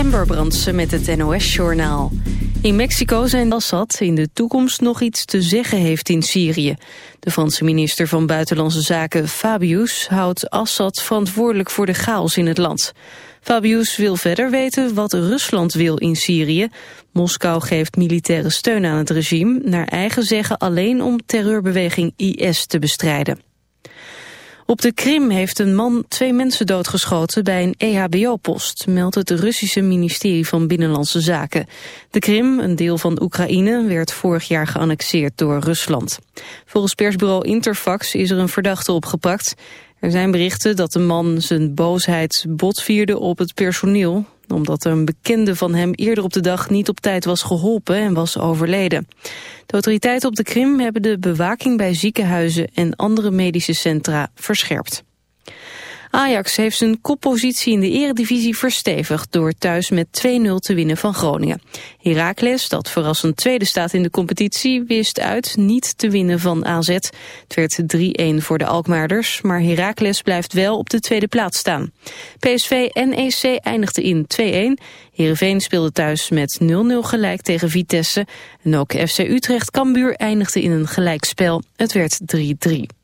Amber Brandsen met het NOS-journaal. In Mexico zijn Assad in de toekomst nog iets te zeggen heeft in Syrië. De Franse minister van Buitenlandse Zaken Fabius houdt Assad verantwoordelijk voor de chaos in het land. Fabius wil verder weten wat Rusland wil in Syrië. Moskou geeft militaire steun aan het regime, naar eigen zeggen alleen om terreurbeweging IS te bestrijden. Op de Krim heeft een man twee mensen doodgeschoten bij een EHBO-post, meldt het Russische ministerie van Binnenlandse Zaken. De Krim, een deel van Oekraïne, werd vorig jaar geannexeerd door Rusland. Volgens persbureau Interfax is er een verdachte opgepakt. Er zijn berichten dat de man zijn boosheid botvierde op het personeel omdat een bekende van hem eerder op de dag niet op tijd was geholpen en was overleden. De autoriteiten op de Krim hebben de bewaking bij ziekenhuizen en andere medische centra verscherpt. Ajax heeft zijn koppositie in de eredivisie verstevigd door thuis met 2-0 te winnen van Groningen. Heracles, dat verrassend tweede staat in de competitie, wist uit niet te winnen van AZ. Het werd 3-1 voor de Alkmaarders, maar Heracles blijft wel op de tweede plaats staan. PSV en EC eindigden in 2-1. Heerenveen speelde thuis met 0-0 gelijk tegen Vitesse. En ook FC Utrecht Cambuur eindigde in een gelijkspel. Het werd 3-3.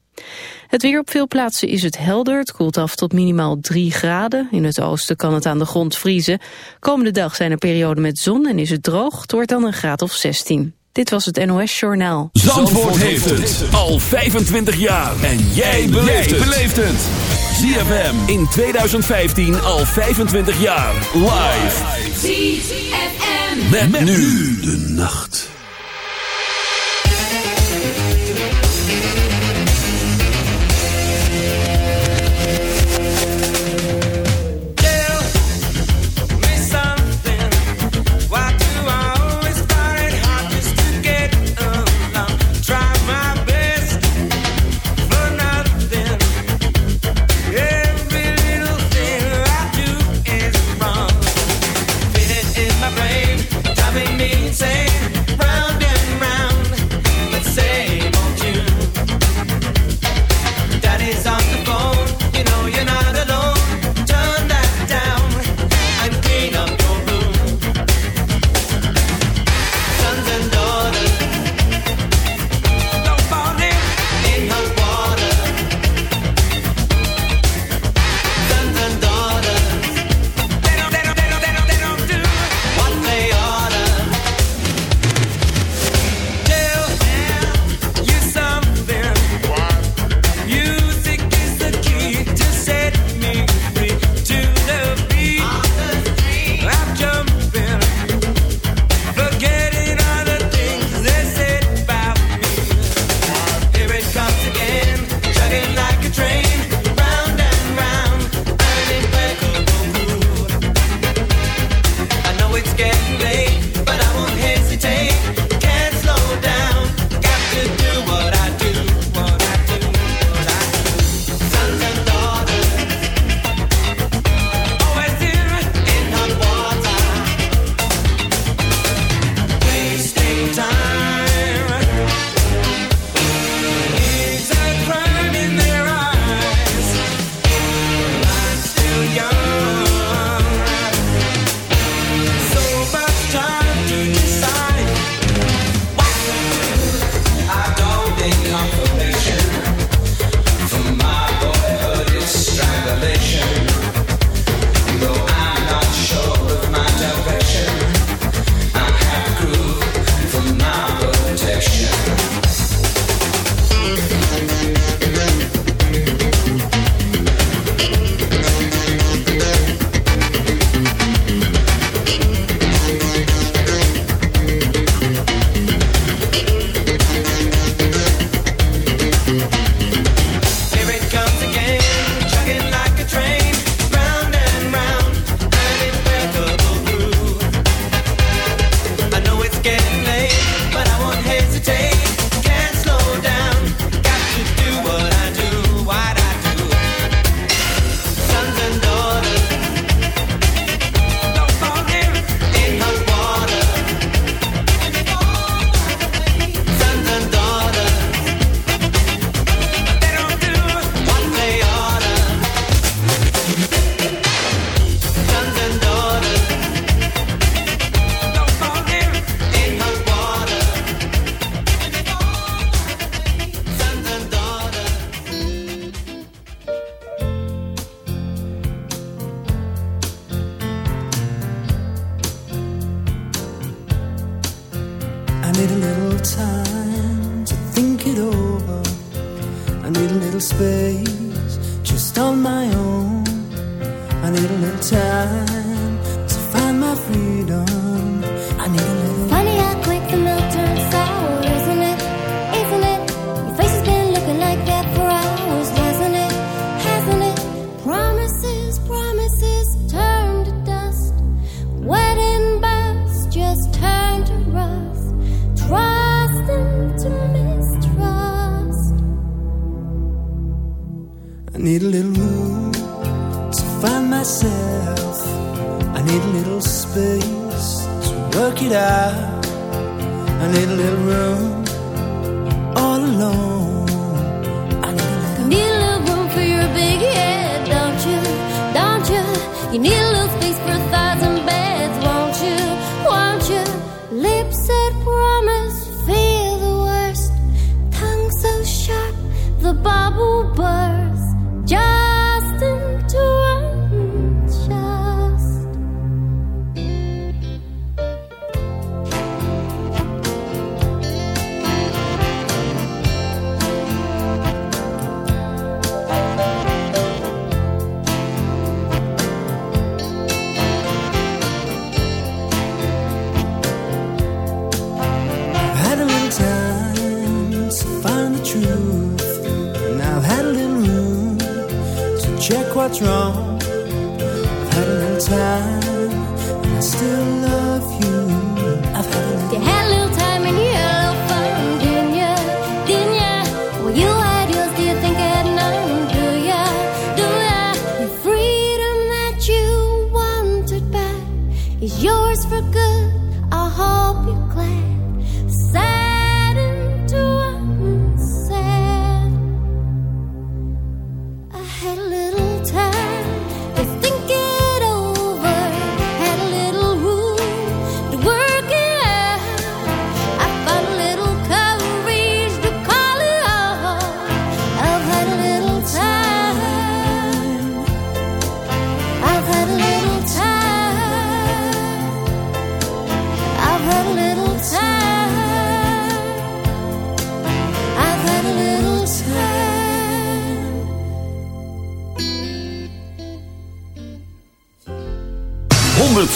Het weer op veel plaatsen is het helder. Het koelt af tot minimaal 3 graden. In het oosten kan het aan de grond vriezen. Komende dag zijn er perioden met zon en is het droog. Het wordt dan een graad of 16. Dit was het NOS Journaal. Zandvoort, heeft het al 25 jaar. En jij beleeft het. ZFM in 2015 al 25 jaar. Live. ZFM. met nu de nacht.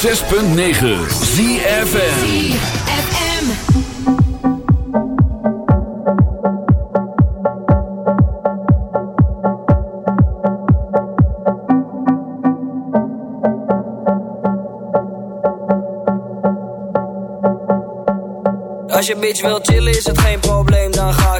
106.9 ZFM. FM. Als je bitch wil chillen is het geen probleem, dan ga ik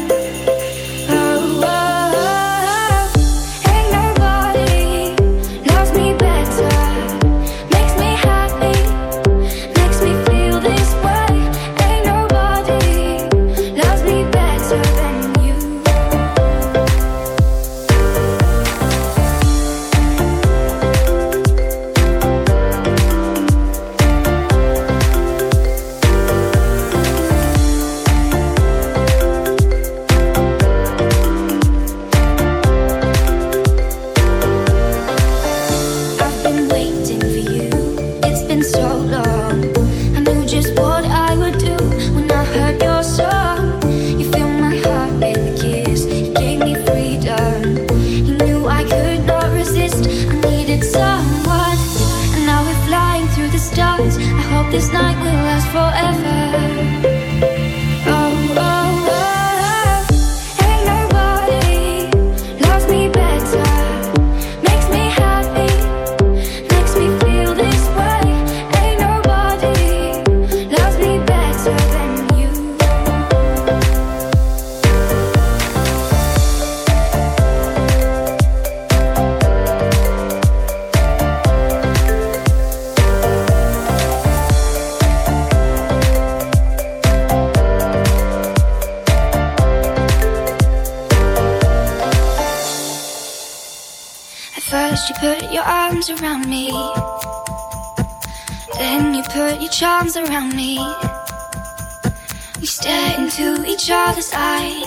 into each other's eyes.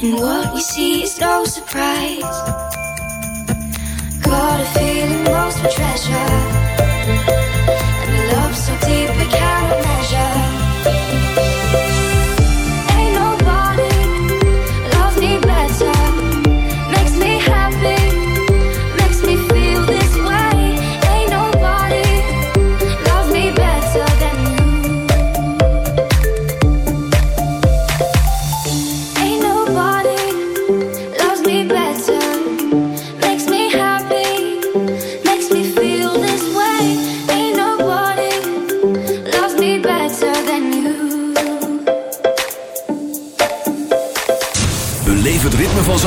And what we see is no surprise. Got a feeling most of treasure. And a love so deep we cannot measure.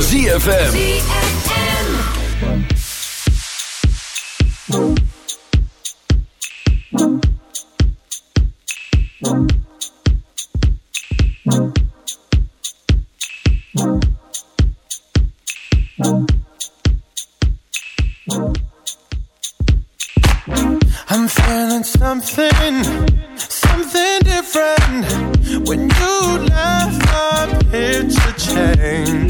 ZFM. I'm feeling something, something different when you left my picture change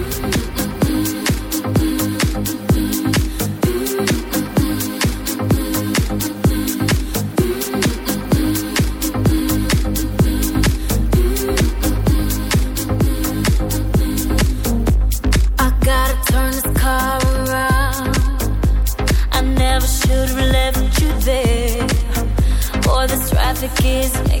kiss.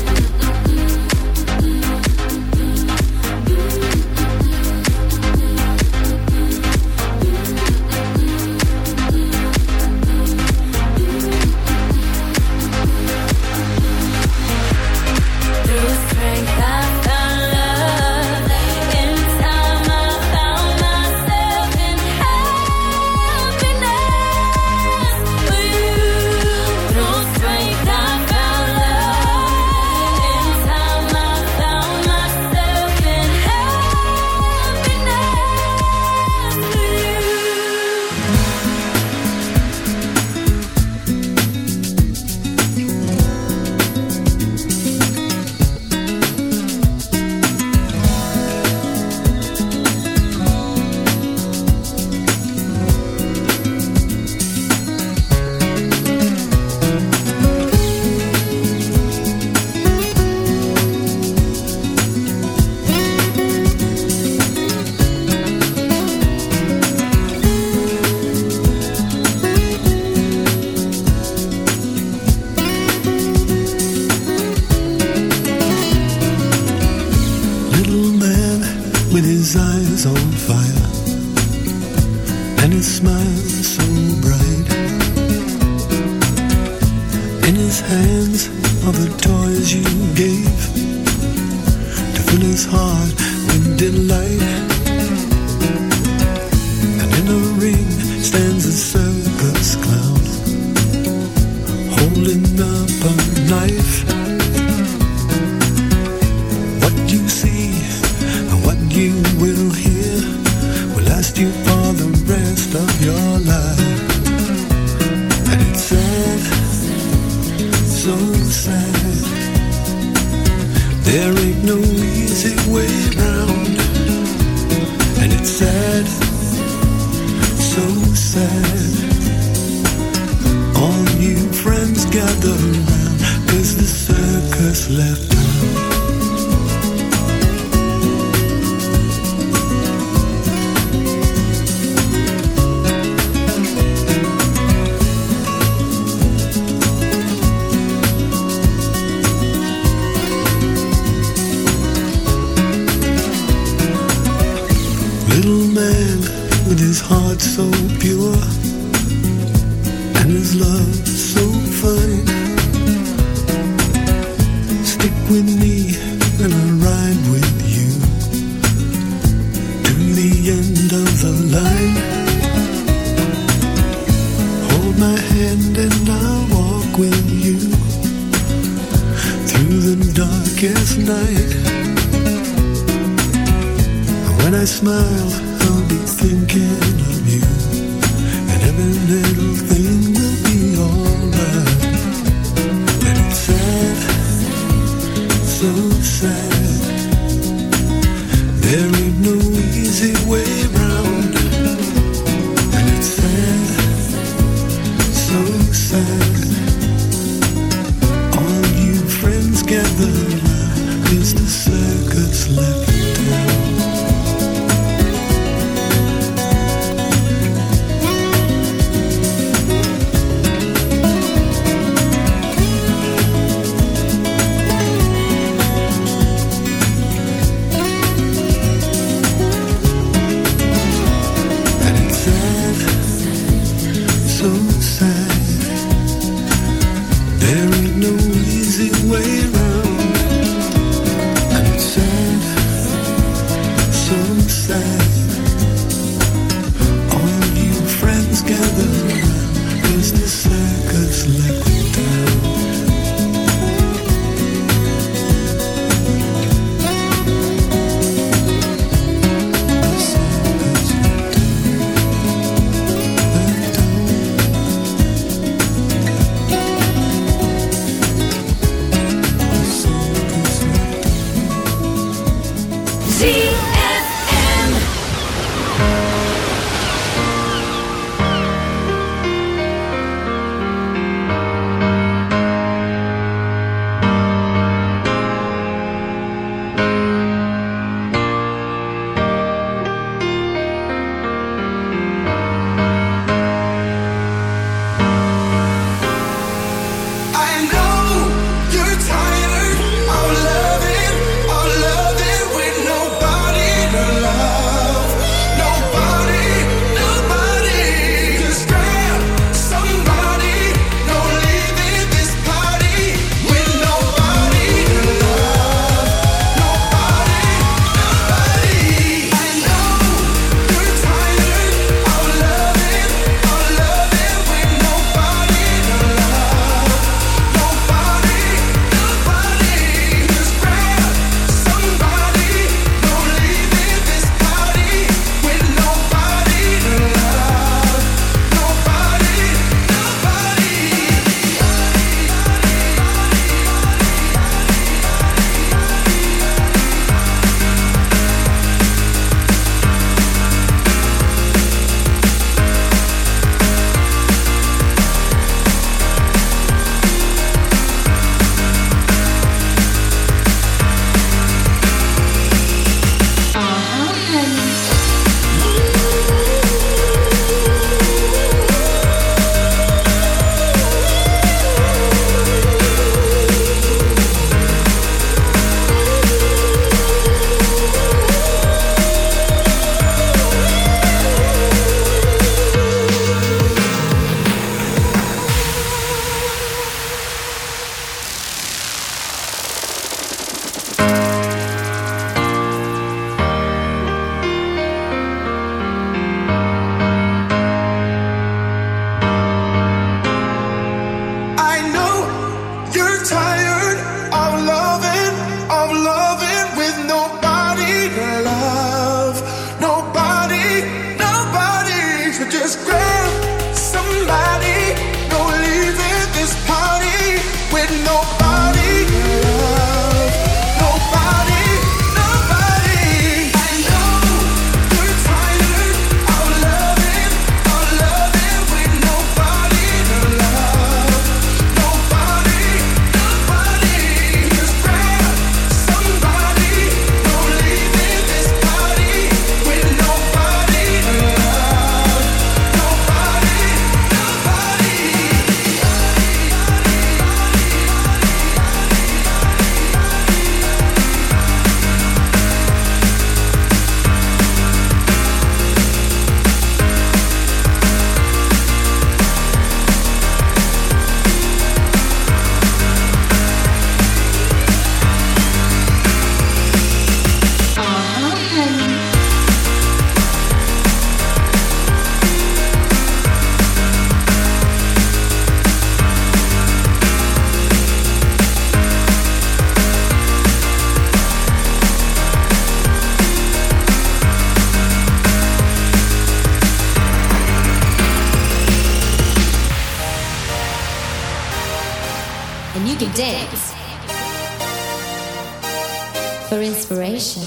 for inspiration.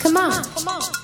Come on.